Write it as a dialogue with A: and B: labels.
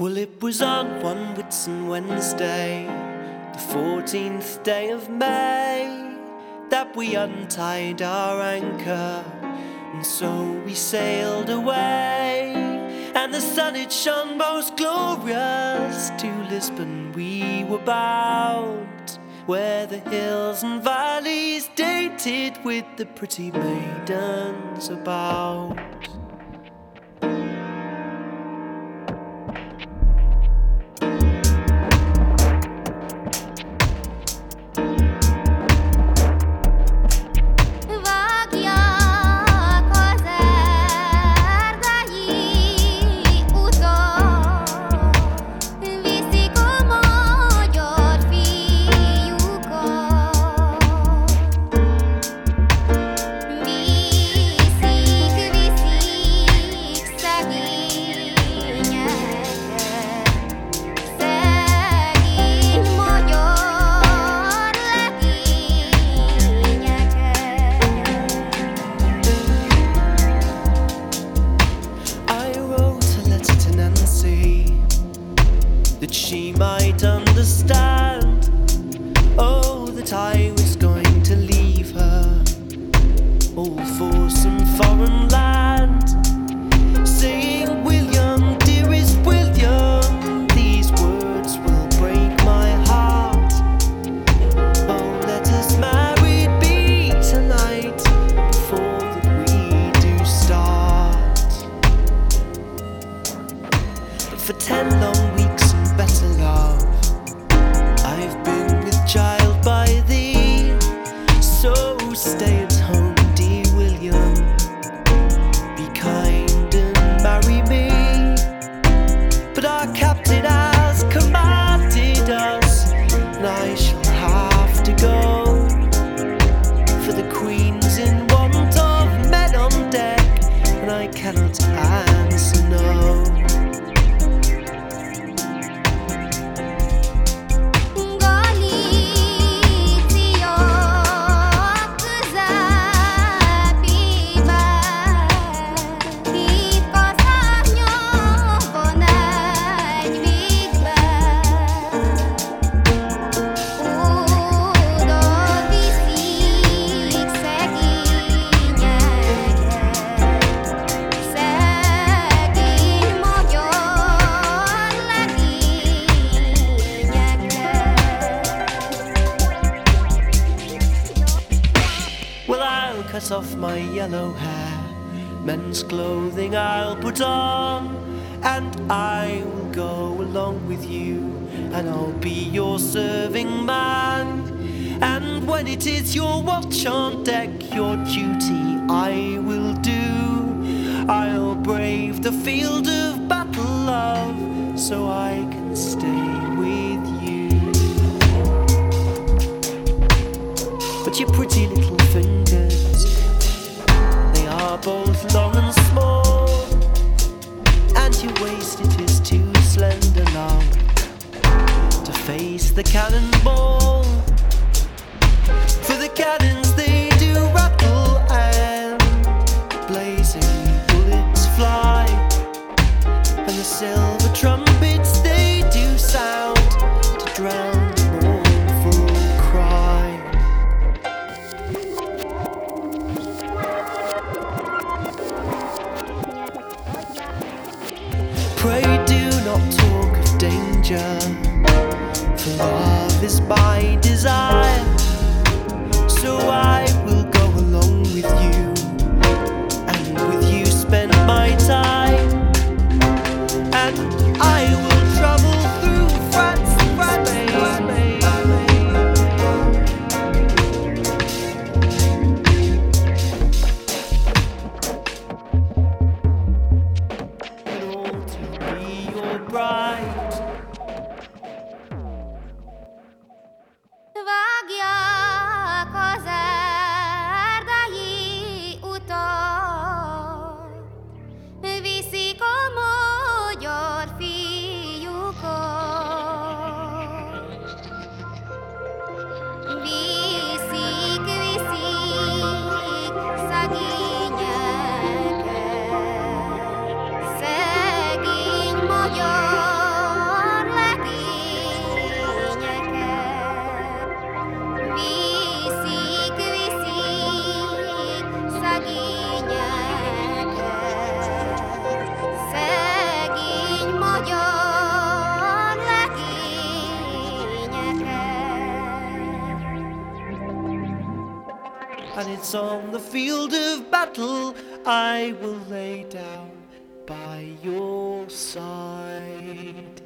A: Well, it was on one Whitsun Wednesday, the 14th day of May, that we untied our anchor, and so we sailed away. And the sun it shone most glorious to Lisbon we were bound, where the hills and valleys dated with the pretty maidens about. That she might understand. Oh, that I was going to leave her, all for some foreign land. Saying, William, dearest William, these words will break my heart. Oh, let us married be tonight before that we do start. But for ten long cut off my yellow hair, men's clothing I'll put on, and I will go along with you, and I'll be your serving man. And when it is your watch on deck, your duty I will do. I'll brave the field of battle, love, so I can stay with you. But your pretty little are both long and small, and your waist it is too slender long to face the cannonball. For the cannons for love is my desire. So I will go along with you, on the field of battle I will lay down by your side.